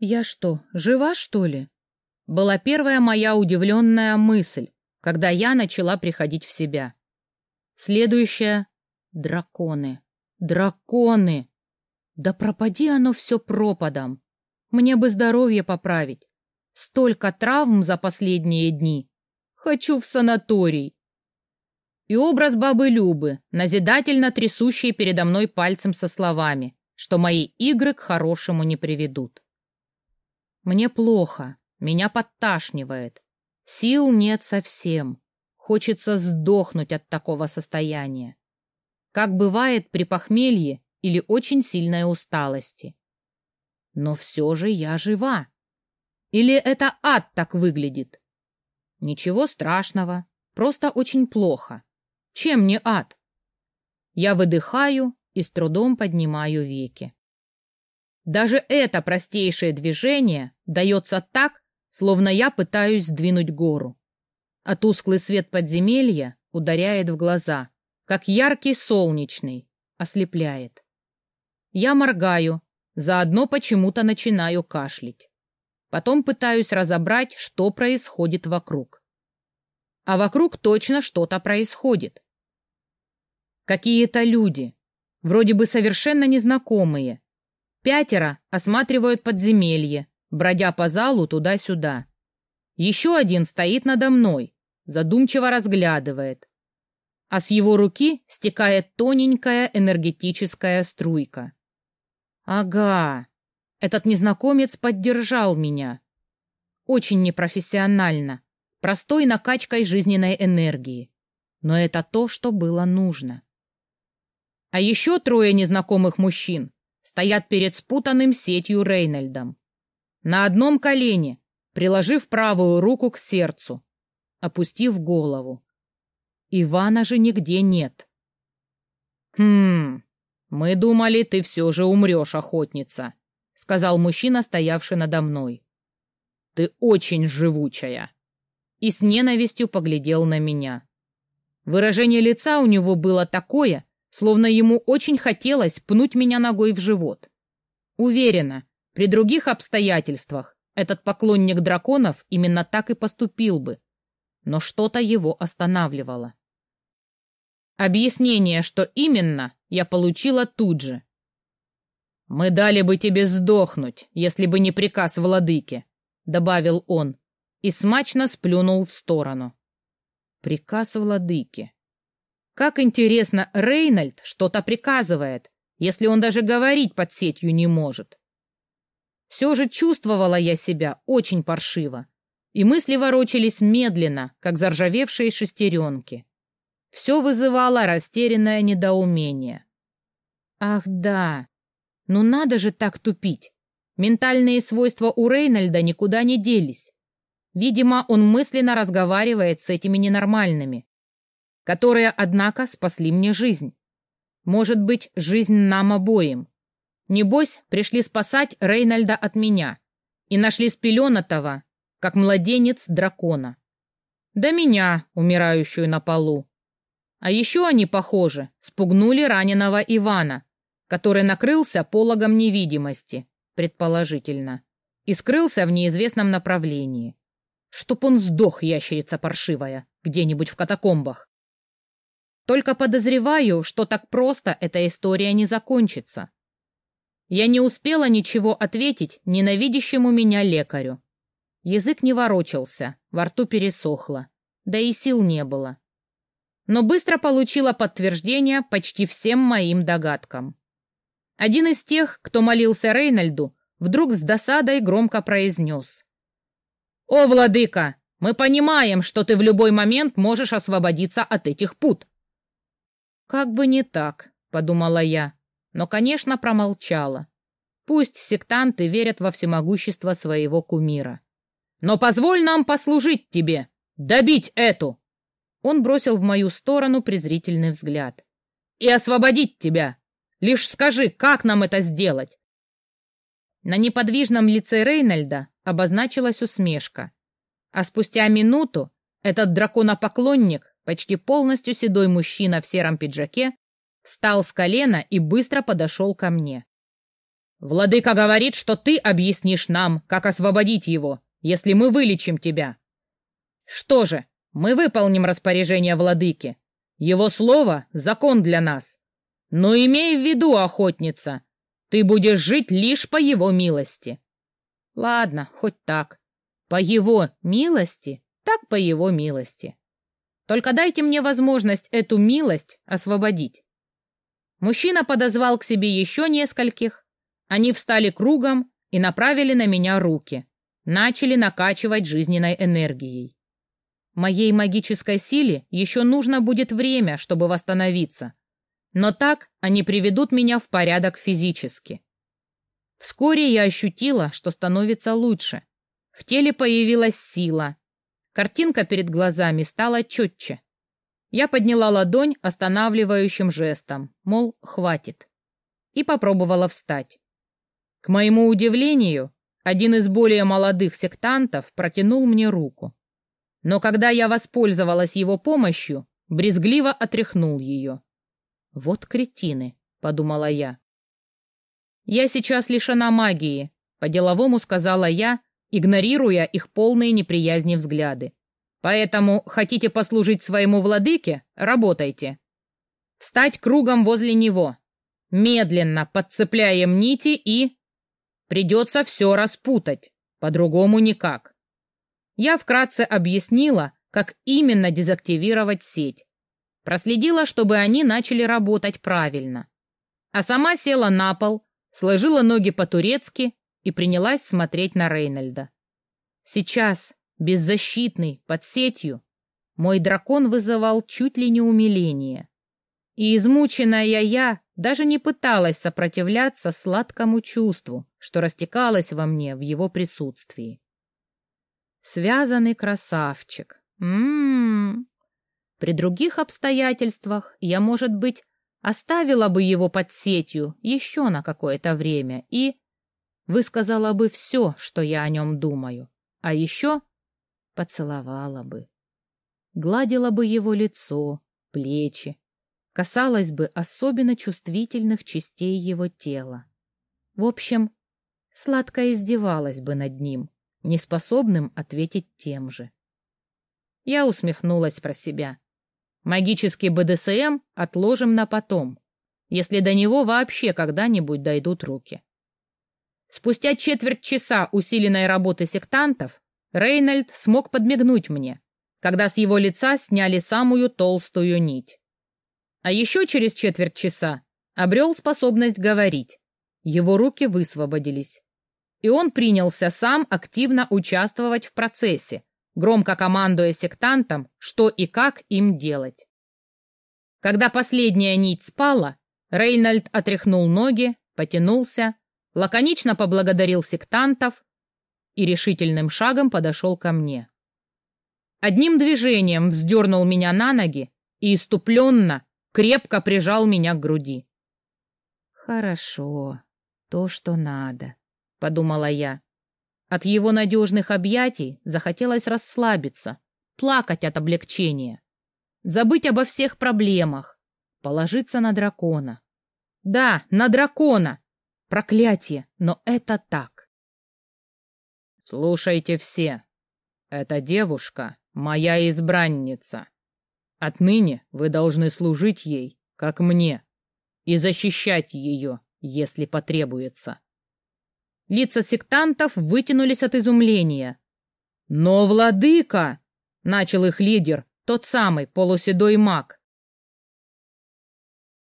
Я что, жива, что ли? Была первая моя удивленная мысль, когда я начала приходить в себя. Следующая — драконы. Драконы! Да пропади оно все пропадом. Мне бы здоровье поправить. Столько травм за последние дни. Хочу в санаторий. И образ бабы Любы, назидательно трясущей передо мной пальцем со словами, что мои игры к хорошему не приведут. Мне плохо, меня подташнивает. Сил нет совсем. Хочется сдохнуть от такого состояния. Как бывает при похмелье или очень сильной усталости. Но все же я жива. Или это ад так выглядит? Ничего страшного, просто очень плохо. Чем не ад? Я выдыхаю и с трудом поднимаю веки. Даже это простейшее движение дается так, словно я пытаюсь сдвинуть гору. А тусклый свет подземелья ударяет в глаза, как яркий солнечный, ослепляет. Я моргаю, заодно почему-то начинаю кашлять. Потом пытаюсь разобрать, что происходит вокруг. А вокруг точно что-то происходит. Какие-то люди, вроде бы совершенно незнакомые, Пятеро осматривают подземелье, бродя по залу туда-сюда. Еще один стоит надо мной, задумчиво разглядывает. А с его руки стекает тоненькая энергетическая струйка. Ага, этот незнакомец поддержал меня. Очень непрофессионально, простой накачкой жизненной энергии. Но это то, что было нужно. А еще трое незнакомых мужчин стоят перед спутанным сетью Рейнольдом. На одном колене, приложив правую руку к сердцу, опустив голову. Ивана же нигде нет. «Хм, мы думали, ты все же умрешь, охотница», — сказал мужчина, стоявший надо мной. «Ты очень живучая». И с ненавистью поглядел на меня. Выражение лица у него было такое, словно ему очень хотелось пнуть меня ногой в живот. Уверена, при других обстоятельствах этот поклонник драконов именно так и поступил бы, но что-то его останавливало. Объяснение, что именно, я получила тут же. «Мы дали бы тебе сдохнуть, если бы не приказ владыки», — добавил он и смачно сплюнул в сторону. «Приказ владыки». Как интересно, Рейнольд что-то приказывает, если он даже говорить под сетью не может. Все же чувствовала я себя очень паршиво, и мысли ворочались медленно, как заржавевшие шестеренки. Все вызывало растерянное недоумение. Ах да, ну надо же так тупить. Ментальные свойства у Рейнольда никуда не делись. Видимо, он мысленно разговаривает с этими ненормальными которые, однако, спасли мне жизнь. Может быть, жизнь нам обоим. Небось, пришли спасать Рейнольда от меня и нашли спеленатого, как младенец дракона. Да меня, умирающую на полу. А еще они, похоже, спугнули раненого Ивана, который накрылся пологом невидимости, предположительно, и скрылся в неизвестном направлении. Чтоб он сдох, ящерица паршивая, где-нибудь в катакомбах. Только подозреваю, что так просто эта история не закончится. Я не успела ничего ответить ненавидящему меня лекарю. Язык не ворочался, во рту пересохло, да и сил не было. Но быстро получила подтверждение почти всем моим догадкам. Один из тех, кто молился Рейнольду, вдруг с досадой громко произнес. «О, владыка, мы понимаем, что ты в любой момент можешь освободиться от этих пут. «Как бы не так», — подумала я, но, конечно, промолчала. Пусть сектанты верят во всемогущество своего кумира. «Но позволь нам послужить тебе! Добить эту!» Он бросил в мою сторону презрительный взгляд. «И освободить тебя! Лишь скажи, как нам это сделать?» На неподвижном лице Рейнольда обозначилась усмешка. А спустя минуту этот драконопоклонник Почти полностью седой мужчина в сером пиджаке встал с колена и быстро подошел ко мне. Владыка говорит, что ты объяснишь нам, как освободить его, если мы вылечим тебя. Что же, мы выполним распоряжение владыки. Его слово — закон для нас. Но имей в виду, охотница, ты будешь жить лишь по его милости. Ладно, хоть так. По его милости, так по его милости. Только дайте мне возможность эту милость освободить. Мужчина подозвал к себе еще нескольких. Они встали кругом и направили на меня руки. Начали накачивать жизненной энергией. Моей магической силе еще нужно будет время, чтобы восстановиться. Но так они приведут меня в порядок физически. Вскоре я ощутила, что становится лучше. В теле появилась сила. Картинка перед глазами стала четче. Я подняла ладонь останавливающим жестом, мол, хватит. И попробовала встать. К моему удивлению, один из более молодых сектантов протянул мне руку. Но когда я воспользовалась его помощью, брезгливо отряхнул ее. «Вот кретины», — подумала я. «Я сейчас лишена магии», — по-деловому сказала я, игнорируя их полные неприязни взгляды. «Поэтому хотите послужить своему владыке? Работайте. Встать кругом возле него. Медленно подцепляем нити и...» Придется все распутать, по-другому никак. Я вкратце объяснила, как именно дезактивировать сеть. Проследила, чтобы они начали работать правильно. А сама села на пол, сложила ноги по-турецки и принялась смотреть на Рейнольда. Сейчас, беззащитный, под сетью, мой дракон вызывал чуть ли не умиление. И измученная я даже не пыталась сопротивляться сладкому чувству, что растекалось во мне в его присутствии. Связанный красавчик. М-м-м. При других обстоятельствах я, может быть, оставила бы его под сетью еще на какое-то время и высказала бы все, что я о нем думаю, а еще поцеловала бы, гладила бы его лицо, плечи, касалась бы особенно чувствительных частей его тела. В общем, сладко издевалась бы над ним, неспособным ответить тем же. Я усмехнулась про себя. Магический БДСМ отложим на потом, если до него вообще когда-нибудь дойдут руки. Спустя четверть часа усиленной работы сектантов Рейнольд смог подмигнуть мне, когда с его лица сняли самую толстую нить. А еще через четверть часа обрел способность говорить. Его руки высвободились. И он принялся сам активно участвовать в процессе, громко командуя сектантам, что и как им делать. Когда последняя нить спала, Рейнольд отряхнул ноги, потянулся, лаконично поблагодарил сектантов и решительным шагом подошел ко мне. Одним движением вздернул меня на ноги и иступленно, крепко прижал меня к груди. «Хорошо, то, что надо», — подумала я. От его надежных объятий захотелось расслабиться, плакать от облегчения, забыть обо всех проблемах, положиться на дракона. Да, на дракона! Проклятие, но это так. Слушайте все. Эта девушка — моя избранница. Отныне вы должны служить ей, как мне, и защищать ее, если потребуется. Лица сектантов вытянулись от изумления. «Но, владыка!» — начал их лидер, тот самый полуседой маг.